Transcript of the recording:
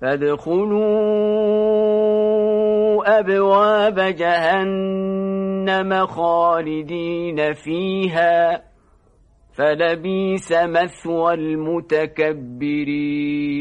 فادخلوا أبواب جهنم خالدين فيها فلبيس مثوى المتكبرين.